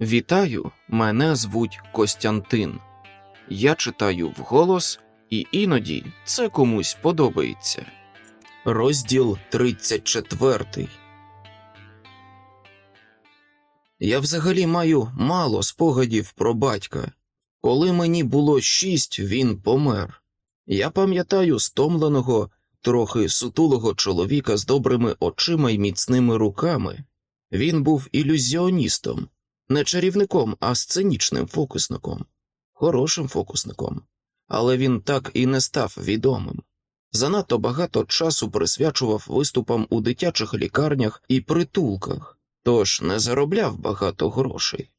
Вітаю, мене звуть Костянтин. Я читаю вголос, і іноді це комусь подобається. Розділ 34 Я взагалі маю мало спогадів про батька. Коли мені було шість, він помер. Я пам'ятаю стомленого, трохи сутулого чоловіка з добрими очима й міцними руками. Він був ілюзіоністом, не чарівником, а сценічним фокусником, хорошим фокусником. Але він так і не став відомим. Занадто багато часу присвячував виступам у дитячих лікарнях і притулках, тож не заробляв багато грошей.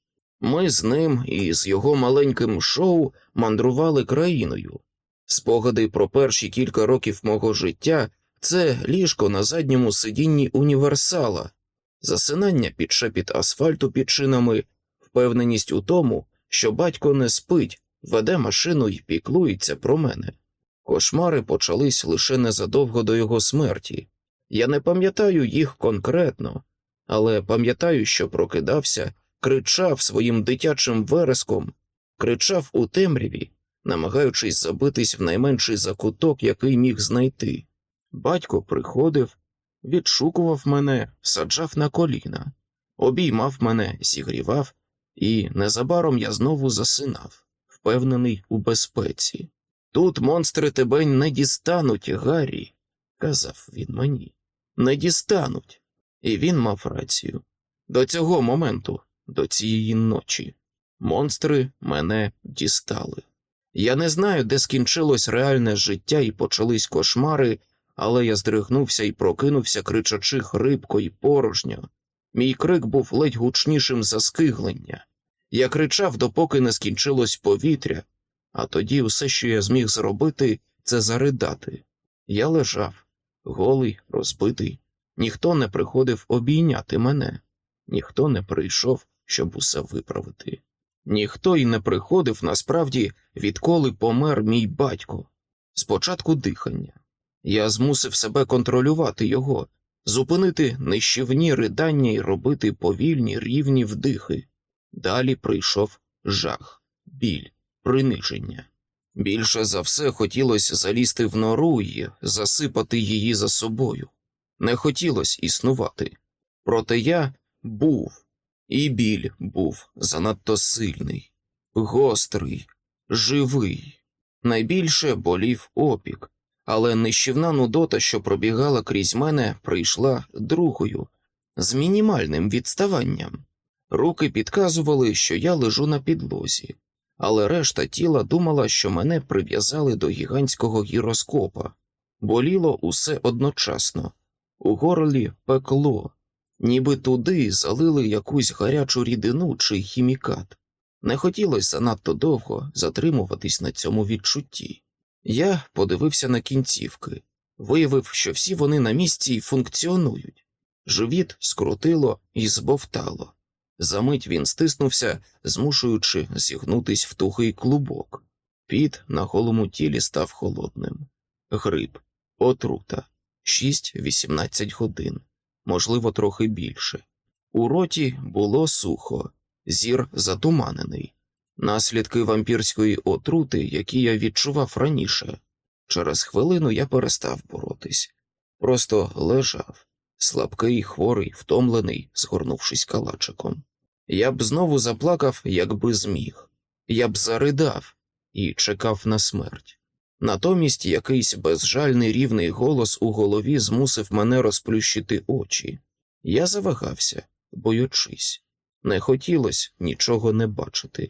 Ми з ним і з його маленьким шоу мандрували країною. Спогади про перші кілька років мого життя це ліжко на задньому сидінні універсала, засинання під шепіт асфальту під шинами, впевненість у тому, що батько не спить, веде машину і піклується про мене. Кошмари почались лише незадовго до його смерті. Я не пам'ятаю їх конкретно, але пам'ятаю, що прокидався, кричав своїм дитячим вереском, кричав у темряві, намагаючись забитись в найменший закуток, який міг знайти. Батько приходив, відшукував мене, саджав на коліна, обіймав мене, зігрівав, і незабаром я знову засинав, впевнений у безпеці. Тут монстри тебе не дістануть, Гаррі, казав він мені. Не дістануть. І він мав рацію. До цього моменту, до цієї ночі, монстри мене дістали. Я не знаю, де скінчилось реальне життя і почались кошмари, але я здригнувся і прокинувся, кричачи хрипко і порожньо. Мій крик був ледь гучнішим за скиглення. Я кричав, допоки не скінчилось повітря, а тоді все, що я зміг зробити, це заридати. Я лежав, голий, розбитий. Ніхто не приходив обійняти мене, ніхто не прийшов, щоб усе виправити. Ніхто й не приходив насправді, відколи помер мій батько. Спочатку дихання. Я змусив себе контролювати його, зупинити нищівні ридання і робити повільні рівні вдихи. Далі прийшов жах, біль, приниження. Більше за все хотілося залізти в нору і засипати її за собою. Не хотілося існувати. Проте я був, і біль був занадто сильний, гострий, живий. Найбільше болів опік, але нищівна нудота, що пробігала крізь мене, прийшла другою, з мінімальним відставанням. Руки підказували, що я лежу на підлозі, але решта тіла думала, що мене прив'язали до гігантського гіроскопа. Боліло усе одночасно, у горлі пекло, ніби туди залили якусь гарячу рідину чи хімікат. Не хотілося занадто довго затримуватись на цьому відчутті. Я подивився на кінцівки, виявив, що всі вони на місці й функціонують. Живіт скрутило і збовтало. Замить він стиснувся, змушуючи зігнутись в тухий клубок. Піт на голому тілі став холодним. Гриб, отрута, 6-18 годин, можливо, трохи більше. У роті було сухо, зір затуманений, наслідки вампірської отрути, які я відчував раніше. Через хвилину я перестав боротись, просто лежав, слабкий, хворий, втомлений, згорнувшись калачиком. Я б знову заплакав, якби зміг, я б заридав і чекав на смерть. Натомість якийсь безжальний рівний голос у голові змусив мене розплющити очі. Я завагався, боючись. Не хотілося нічого не бачити,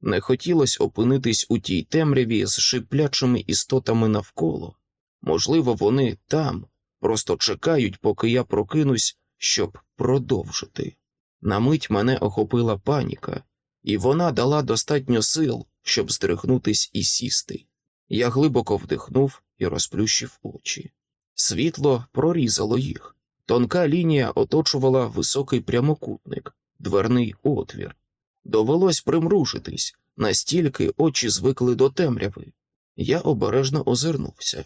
не хотілося опинитись у тій темряві з шиплячими істотами навколо. Можливо, вони там, просто чекають, поки я прокинусь, щоб продовжити. На мить мене охопила паніка, і вона дала достатньо сил, щоб здригнутись і сісти. Я глибоко вдихнув і розплющив очі. Світло прорізало їх. Тонка лінія оточувала високий прямокутник, дверний отвір. Довелось примружитись, настільки очі звикли до темряви. Я обережно озирнувся.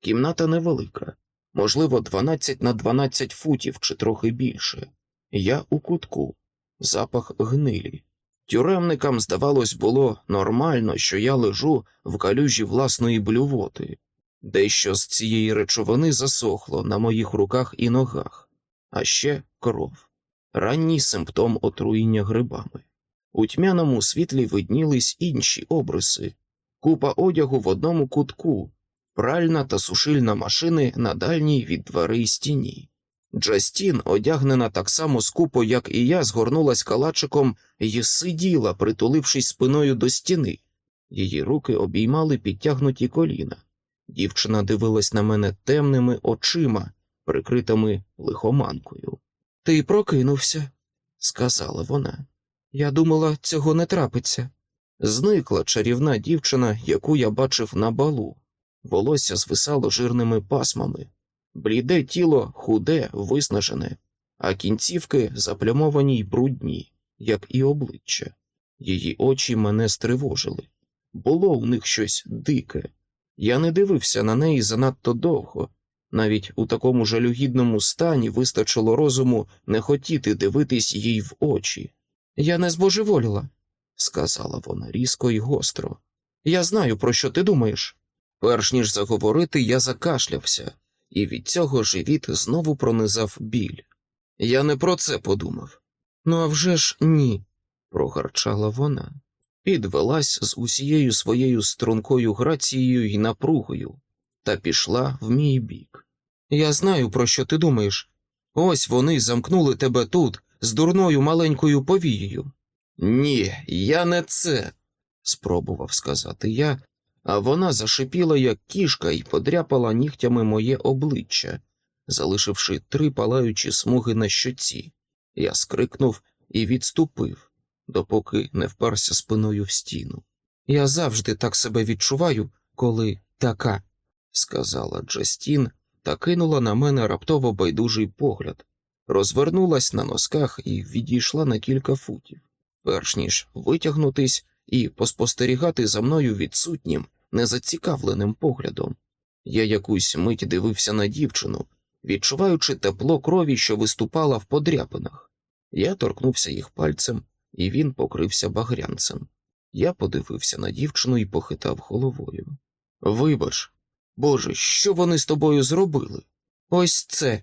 Кімната невелика, можливо, 12 на 12 футів чи трохи більше. Я у кутку, запах гнилі, Тюремникам, здавалось, було нормально, що я лежу в калюжі власної блювоти. Дещо з цієї речовини засохло на моїх руках і ногах, а ще кров, ранній симптом отруєння грибами. У тьмяному світлі виднілись інші обриси, купа одягу в одному кутку, пральна та сушильна машини на дальній від дверей стіні. Джастін, одягнена так само скупо, як і я, згорнулась калачиком і сиділа, притулившись спиною до стіни. Її руки обіймали підтягнуті коліна. Дівчина дивилась на мене темними очима, прикритими лихоманкою. Ти прокинувся, сказала вона. Я думала, цього не трапиться. Зникла чарівна дівчина, яку я бачив на балу. Волосся звисало жирними пасмами, бліде тіло худе, виснажене, а кінцівки заплямовані й брудні, як і обличчя. Її очі мене стривожили. Було у них щось дике. Я не дивився на неї занадто довго. Навіть у такому жалюгідному стані вистачило розуму не хотіти дивитись їй в очі. Я не збожеволіла, сказала вона різко і гостро. Я знаю, про що ти думаєш. Перш ніж заговорити, я закашлявся, і від цього живіт знову пронизав біль. Я не про це подумав. Ну, а вже ж ні, прогарчала вона, підвелась з усією своєю стрункою грацією і напругою та пішла в мій бік. Я знаю, про що ти думаєш. Ось вони замкнули тебе тут, з дурною маленькою повією. Ні, я не це, спробував сказати я, а вона зашипіла, як кішка, і подряпала нігтями моє обличчя, залишивши три палаючі смуги на щоці. Я скрикнув і відступив, допоки не вперся спиною в стіну. Я завжди так себе відчуваю, коли така, сказала Джастін та кинула на мене раптово байдужий погляд, розвернулась на носках і відійшла на кілька футів, перш ніж витягнутись і поспостерігати за мною відсутнім, незацікавленим поглядом. Я якусь мить дивився на дівчину, відчуваючи тепло крові, що виступала в подряпинах. Я торкнувся їх пальцем, і він покрився багрянцем. Я подивився на дівчину і похитав головою. Вибач, Боже, що вони з тобою зробили? Ось це,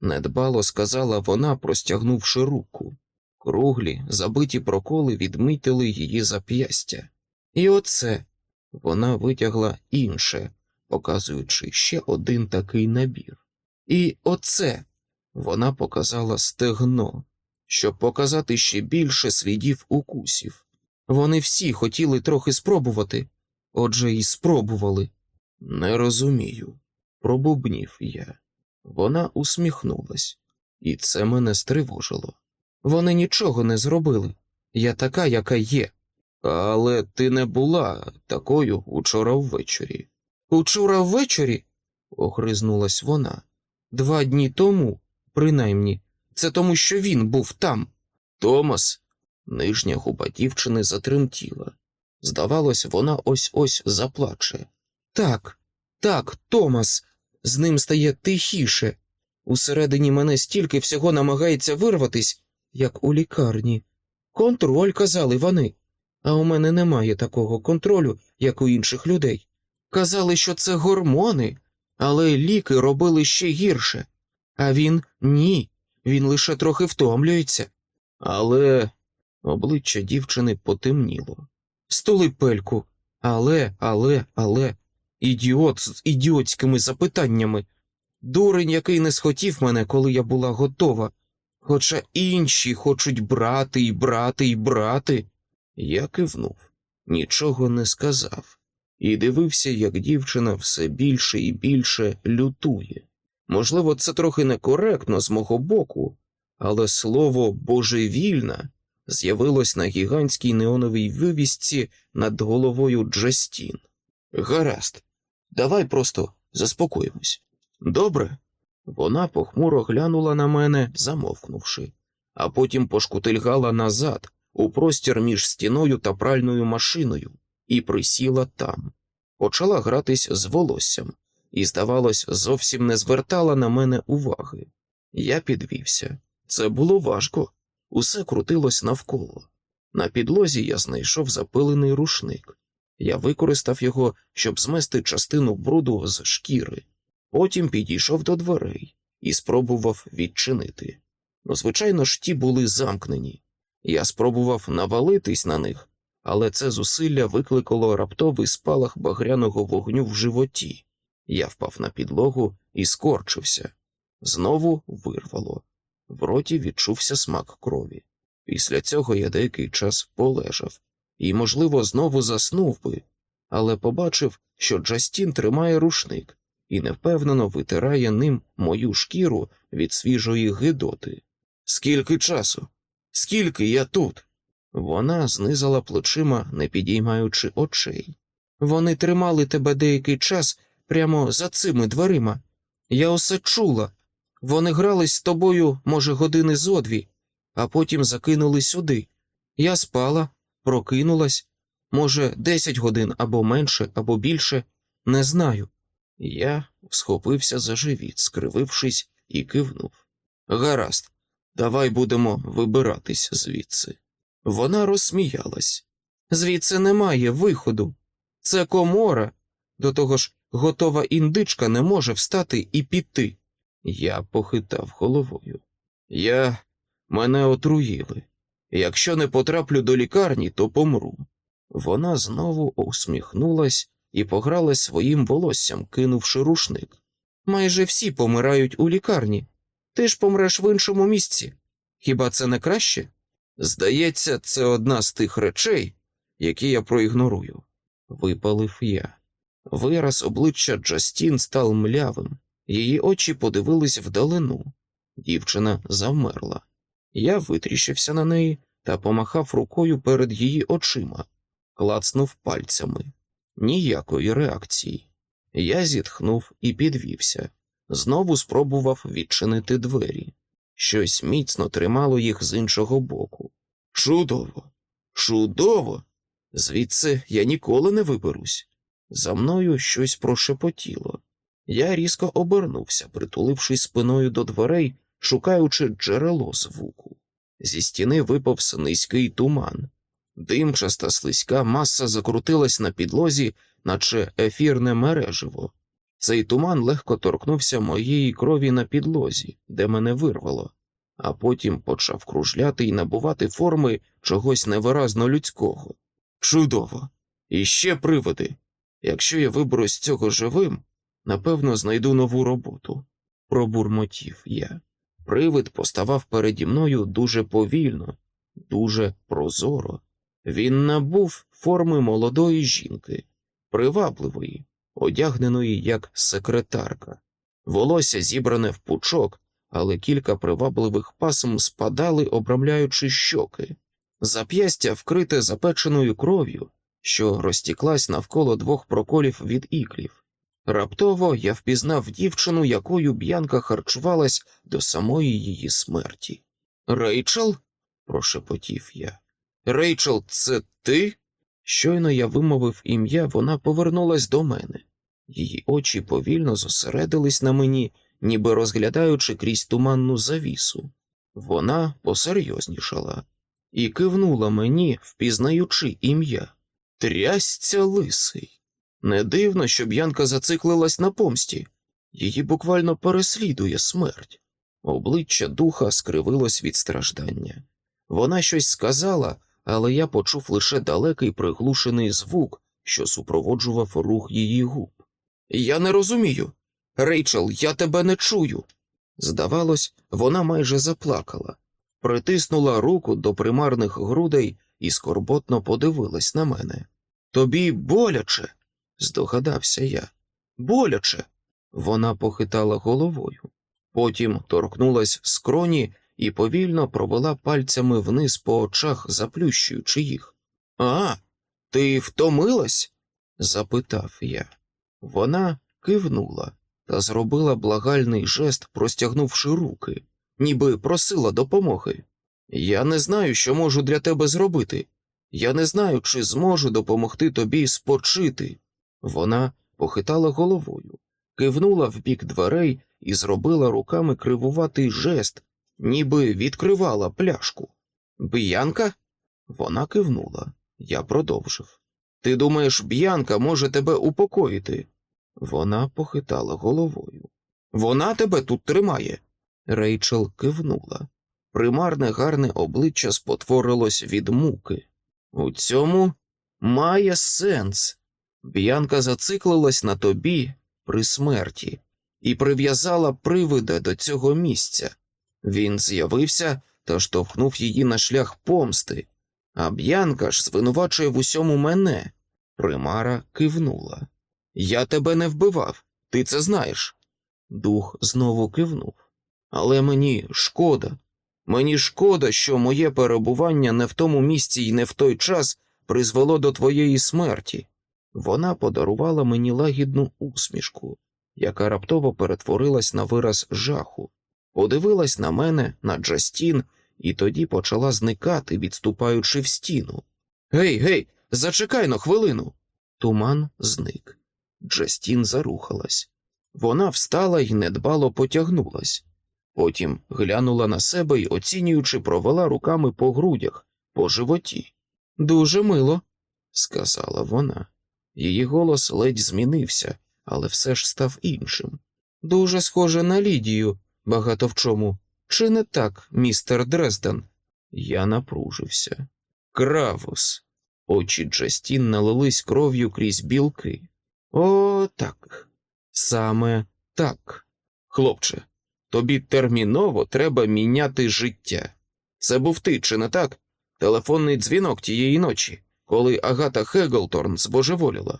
недбало сказала вона, простягнувши руку. Круглі, забиті проколи відмітили її зап'ястя. І оце вона витягла інше, показуючи ще один такий набір. І оце вона показала стегно, щоб показати ще більше слідів укусів. Вони всі хотіли трохи спробувати, отже, і спробували. Не розумію, пробубнів я. Вона усміхнулась, і це мене стривожило. Вони нічого не зробили. Я така, яка є. Але ти не була такою учора ввечері. Учора ввечері? огризнулась вона. Два дні тому, принаймні, це тому, що він був там. Томас, нижня губа дівчини затремтіла. Здавалось, вона ось ось заплаче. Так, так, Томас, з ним стає тихіше. Усередині мене стільки всього намагається вирватись, як у лікарні. Контроль, казали вони, а у мене немає такого контролю, як у інших людей. Казали, що це гормони, але ліки робили ще гірше. А він ні, він лише трохи втомлюється. Але обличчя дівчини потемніло. Стули пельку. Але, але, але, ідіот з ідіотськими запитаннями. Дурень, який не схотів мене, коли я була готова, хоча інші хочуть брати і брати і брати. Я кивнув, нічого не сказав, і дивився, як дівчина все більше і більше лютує. Можливо, це трохи некоректно з мого боку, але слово божевільна з'явилось на гігантській неоновій вивісці над головою Джастін. Гаразд, давай просто заспокоїмось. Добре? Вона похмуро глянула на мене, замовкнувши, а потім пошкутильгала назад, у простір між стіною та пральною машиною, і присіла там. Почала гратись з волоссям і, здавалось, зовсім не звертала на мене уваги. Я підвівся. Це було важко, усе крутилось навколо. На підлозі я знайшов запилений рушник. Я використав його, щоб змести частину бруду з шкіри. Потім підійшов до дверей і спробував відчинити. Ну, звичайно ж, ті були замкнені. Я спробував навалитись на них, але це зусилля викликало раптовий спалах багряного вогню в животі. Я впав на підлогу і скорчився. Знову вирвало. В роті відчувся смак крові. Після цього я деякий час полежав і, можливо, знову заснув би, але побачив, що Джастін тримає рушник і невпевнено витирає ним мою шкіру від свіжої гидоти. Скільки часу? Скільки я тут? Вона знизала плечима, не підіймаючи очей. Вони тримали тебе деякий час прямо за цими дверима. Я усе чула. Вони грались з тобою, може, години зо дві, а потім закинули сюди. Я спала, прокинулась, може, десять годин або менше, або більше, не знаю. Я схопився за живіт, скривившись, і кивнув. Гаразд, давай будемо вибиратись звідси. Вона розсміялась. Звідси немає виходу. Це комора. До того ж, готова індичка не може встати і піти. Я похитав головою. Я мене отруїли. Якщо не потраплю до лікарні, то помру. Вона знову усміхнулась і пограла своїм волоссям, кинувши рушник. Майже всі помирають у лікарні. Ти ж помреш в іншому місці. Хіба це не краще? Здається, це одна з тих речей, які я проігнорую. Випалив я. Вираз обличчя Джастін став млявим, її очі подивились вдалину. Дівчина завмерла. Я витріщився на неї та помахав рукою перед її очима, клацнув пальцями. Ніякої реакції. Я зітхнув і підвівся. Знову спробував відчинити двері. Щось міцно тримало їх з іншого боку. Чудово, чудово! Звідси я ніколи не виберусь. За мною щось прошепотіло. Я різко обернувся, притулившись спиною до дверей, шукаючи джерело звуку. Зі стіни виповз низький туман. Димчаста слизька маса закрутилась на підлозі, наче ефірне мереживо. Цей туман легко торкнувся моєї крові на підлозі, де мене вирвало, а потім почав кружляти і набувати форми чогось невиразно людського. Чудово! І ще приводи. Якщо я виберусь з цього живим, напевно, знайду нову роботу. Пробурмотів я. Привид поставав переді мною дуже повільно, дуже прозоро. Він набув форми молодої жінки, привабливої, одягненої як секретарка. Волосся зібране в пучок, але кілька привабливих пасм спадали, обрамляючи щоки, зап'ястя вкрите запеченою кров'ю, що розтіклась навколо двох проколів від іклів. Раптово я впізнав дівчину, якою б'янка харчувалась до самої її смерті. Рейчел? прошепотів я. Рейчел, це ти? Щойно я вимовив ім'я, вона повернулась до мене. Її очі повільно зосередились на мені, ніби розглядаючи крізь туманну завісу. Вона посерйознішала і кивнула мені, впізнаючи ім'я. Трясця лисий. Не дивно, що б'янка зациклилась на помсті, її буквально переслідує смерть. Обличчя духа скривилось від страждання. Вона щось сказала, але я почув лише далекий приглушений звук, що супроводжував рух її губ. Я не розумію. Рейчел, я тебе не чую. Здавалось, вона майже заплакала, притиснула руку до примарних грудей і скорботно подивилась на мене. Тобі боляче, здогадався я. Боляче. Вона похитала головою, потім торкнулась скроні і повільно провела пальцями вниз по очах, заплющуючи їх. А, ти втомилась? запитав я. Вона кивнула та зробила благальний жест, простягнувши руки, ніби просила допомоги. Я не знаю, що можу для тебе зробити. Я не знаю, чи зможу допомогти тобі спочити. Вона похитала головою, кивнула в бік дверей і зробила руками кривуватий жест, ніби відкривала пляшку. Биянка? Вона кивнула. Я продовжив. Ти думаєш, б'янка може тебе упокоїти? Вона похитала головою. Вона тебе тут тримає. Рейчел кивнула. Примарне гарне обличчя спотворилось від муки. У цьому має сенс. Б'янка зациклилась на тобі при смерті і прив'язала привида до цього місця. Він з'явився та штовхнув її на шлях помсти, а б'янка ж звинувачує в усьому мене. Примара кивнула. Я тебе не вбивав, ти це знаєш. Дух знову кивнув. Але мені шкода. Мені шкода, що моє перебування не в тому місці і не в той час призвело до твоєї смерті. Вона подарувала мені лагідну усмішку, яка раптово перетворилась на вираз жаху, подивилась на мене, на Джастін, і тоді почала зникати, відступаючи в стіну. Гей, гей, зачекай на хвилину. Туман зник. Джастін зарухалась. Вона встала і недбало потягнулась. Потім глянула на себе і, оцінюючи, провела руками по грудях, по животі. Дуже мило, сказала вона. Її голос ледь змінився, але все ж став іншим. Дуже схоже на Лідію, багато в чому. Чи не так, містер Дрезден? Я напружився. Кравус. Очі Джастін налились кров'ю крізь білки. О, так. Саме так. Хлопче, тобі терміново треба міняти життя. Це був ти, чи не так? Телефонний дзвінок тієї ночі, коли Агата Хеглторн збожеволіла.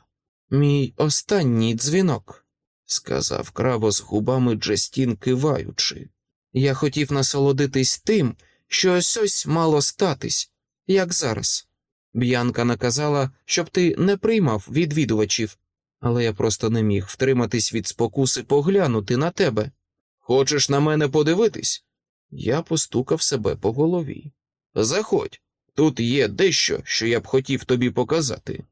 Мій останній дзвінок, сказав Кравос губами Джастін киваючи. Я хотів насолодитись тим, що ось мало статись, як зараз. Б'янка наказала, щоб ти не приймав відвідувачів, але я просто не міг втриматись від спокуси поглянути на тебе. Хочеш на мене подивитись? Я постукав себе по голові. Заходь, тут є дещо, що я б хотів тобі показати.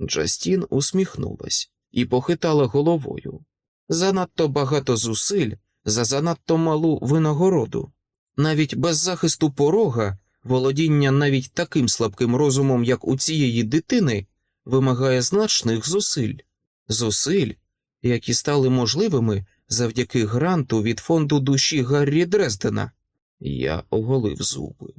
Джастін усміхнулась і похитала головою. Занадто багато зусиль за занадто малу винагороду. Навіть без захисту порога, володіння навіть таким слабким розумом, як у цієї дитини, вимагає значних зусиль, зусиль, які стали можливими завдяки гранту від фонду душі Гаррі Дрездена. Я оголив зуби.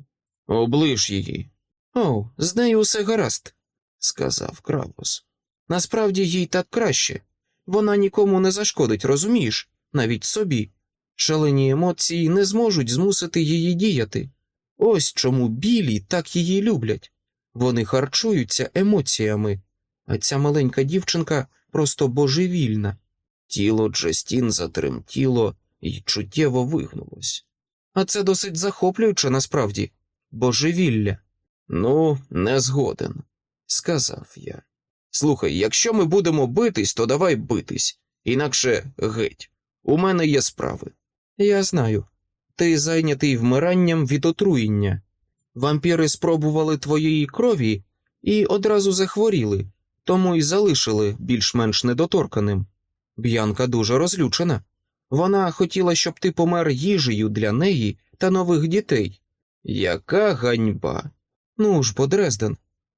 Оближ її. О, з нею усе гаразд, сказав Кравос. Насправді їй так краще. Вона нікому не зашкодить, розумієш, навіть собі. Шалені емоції не зможуть змусити її діяти. Ось чому білі так її люблять. Вони харчуються емоціями, а ця маленька дівчинка просто божевільна. Тіло Джастін затремтіло і чуттєво вигнулось. А це досить захоплююче насправді божевілля. Ну, не згоден, сказав я. Слухай, якщо ми будемо битись, то давай битись, інакше геть. У мене є справи. Я знаю. Ти зайнятий вмиранням від отруєння. Вампіри спробували твоєї крові і одразу захворіли, тому й залишили більш-менш недоторканим. Б'янка дуже розлючена. Вона хотіла, щоб ти помер їжею для неї та нових дітей. Яка ганьба. Ну ж, бо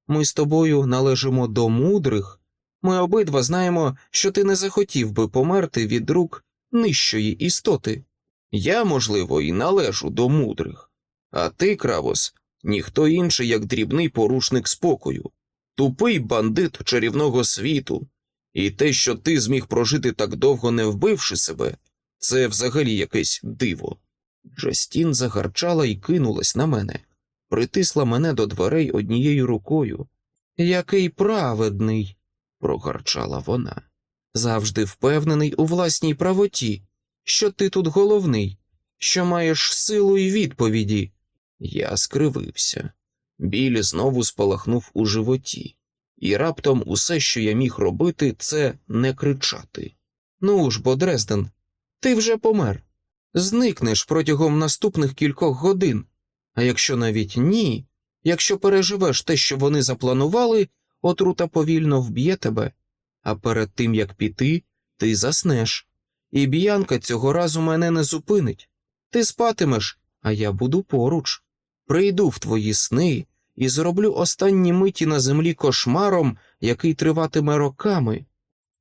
ми з тобою належимо до мудрих. Ми обидва знаємо, що ти не захотів би померти від рук нижчої істоти. Я, можливо, і належу до мудрих, а ти, Кравос, ніхто інший, як дрібний порушник спокою, тупий бандит чарівного світу, і те, що ти зміг прожити так довго, не вбивши себе, це взагалі якесь диво. Джастін загарчала і кинулась на мене, притисла мене до дверей однією рукою. Який праведний, прогарчала вона, завжди впевнений у власній правоті, що ти тут головний, що маєш силу і відповіді. Я скривився. Біль знову спалахнув у животі, і раптом усе, що я міг робити, це не кричати. Ну ж бо, Дрезден, ти вже помер. Зникнеш протягом наступних кількох годин, а якщо навіть ні, якщо переживеш те, що вони запланували, отрута повільно вб'є тебе, а перед тим як піти, ти заснеш. І б'янка цього разу мене не зупинить. Ти спатимеш, а я буду поруч. Прийду в твої сни і зроблю останні миті на землі кошмаром, який триватиме роками.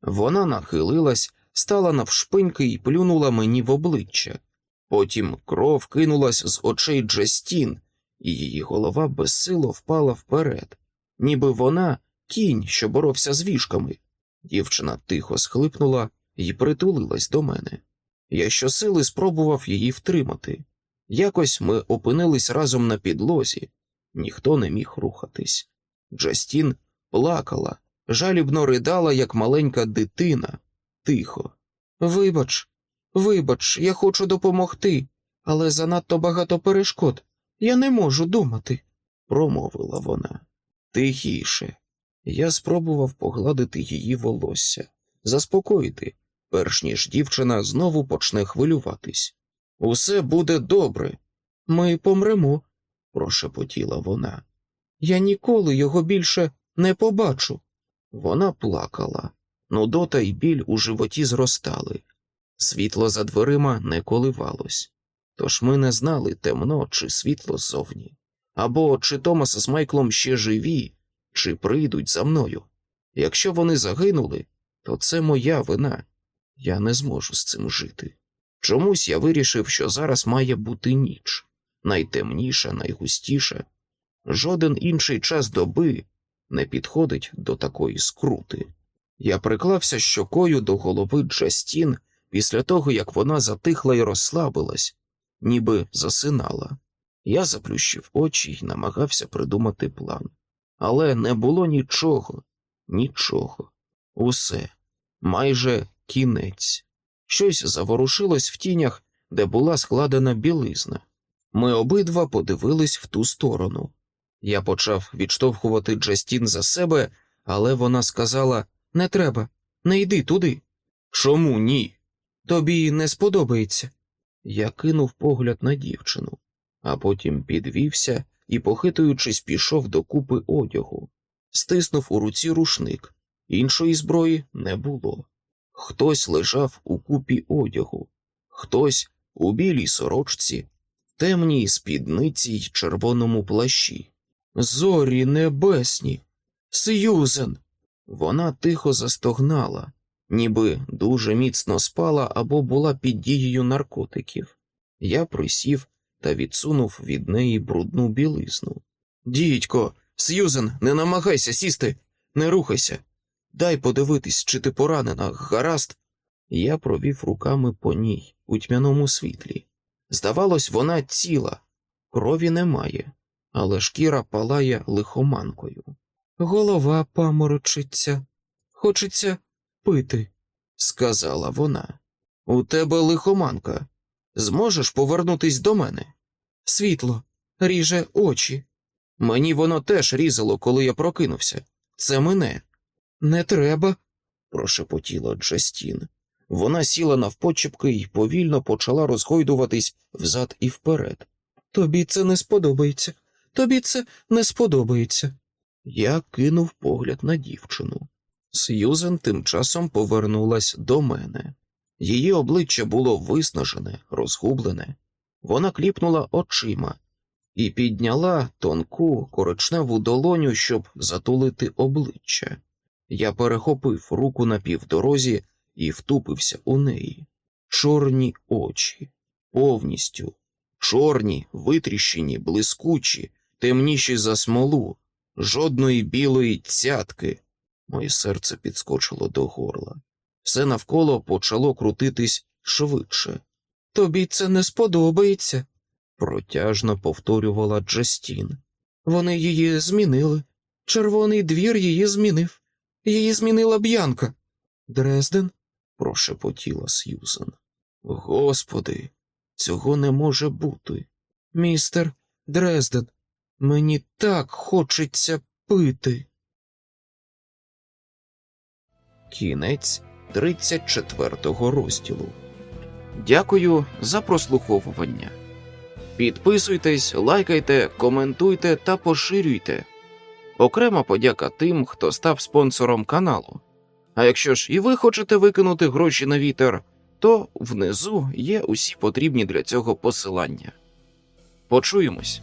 Вона нахилилась, стала навшпиньки і плюнула мені в обличчя. Потім кров кинулась з очей Джастін, і її голова безсило впала вперед, ніби вона кінь, що боровся з вішками. Дівчина тихо схлипнула і притулилась до мене. Я щосили спробував її втримати. Якось ми опинились разом на підлозі, ніхто не міг рухатись. Джастін плакала, жалібно ридала, як маленька дитина, тихо. Вибач, вибач, я хочу допомогти, але занадто багато перешкод. Я не можу думати, промовила вона. Тихіше. Я спробував погладити її волосся, заспокоїти, перш ніж дівчина знову почне хвилюватись. Усе буде добре. Ми помремо, прошепотіла вона. Я ніколи його більше не побачу. Вона плакала, нудота й біль у животі зростали. Світло за дверима не коливалось, тож ми не знали темно чи світло ззовні, або чи Томас з Майклом ще живі, чи прийдуть за мною. Якщо вони загинули, то це моя вина. Я не зможу з цим жити. Чомусь я вирішив, що зараз має бути ніч найтемніша, найгустіша. Жоден інший час доби не підходить до такої скрути. Я приклався щокою до голови Джастін після того, як вона затихла і розслабилась, ніби засинала. Я заплющив очі і намагався придумати план. Але не було нічого, нічого. Усе, майже кінець. Щось заворушилось в тінях, де була складена білизна. Ми обидва подивились в ту сторону. Я почав відштовхувати Джастін за себе, але вона сказала не треба, не йди туди. Чому ні? Тобі не сподобається. Я кинув погляд на дівчину, а потім підвівся і, похитуючись, пішов до купи одягу, стиснув у руці рушник, іншої зброї не було. Хтось лежав у купі одягу, хтось у білій сорочці, темній спідниці й червоному плащі. Зорі небесні, Сьюзен. Вона тихо застогнала, ніби дуже міцно спала або була під дією наркотиків. Я присів та відсунув від неї брудну білизну. Дідько, Сьюзен, не намагайся сісти, не рухайся. Дай подивитись, чи ти поранена, гаразд. Я провів руками по ній у тьмяному світлі. Здавалось, вона ціла, крові немає, але шкіра палає лихоманкою. Голова паморочиться, хочеться пити, сказала вона. У тебе лихоманка. Зможеш повернутись до мене? Світло, ріже очі. Мені воно теж різало, коли я прокинувся. Це мене. Не треба, прошепотіла Джастін. Вона сіла навпочепки і повільно почала розгойдуватись взад і вперед. Тобі це не сподобається, тобі це не сподобається. Я кинув погляд на дівчину. Сьюзен тим часом повернулась до мене. Її обличчя було виснажене, розгублене. Вона кліпнула очима і підняла тонку коричневу долоню, щоб затулити обличчя. Я перехопив руку на півдорозі і втупився у неї. Чорні очі, повністю, чорні, витріщені, блискучі, темніші за смолу, жодної білої цятки. Моє серце підскочило до горла. Все навколо почало крутитись швидше. Тобі це не сподобається, протяжно повторювала Джастін. Вони її змінили. Червоний двір її змінив. Її змінила б'янка. Дрезден? прошепотіла Сьюзен. Господи, цього не може бути. Містер Дрезден, мені так хочеться пити. Кінець 34 розділу. Дякую за прослуховування. Підписуйтесь, лайкайте, коментуйте та поширюйте. Окрема подяка тим, хто став спонсором каналу. А якщо ж і ви хочете викинути гроші на вітер, то внизу є усі потрібні для цього посилання. Почуємось.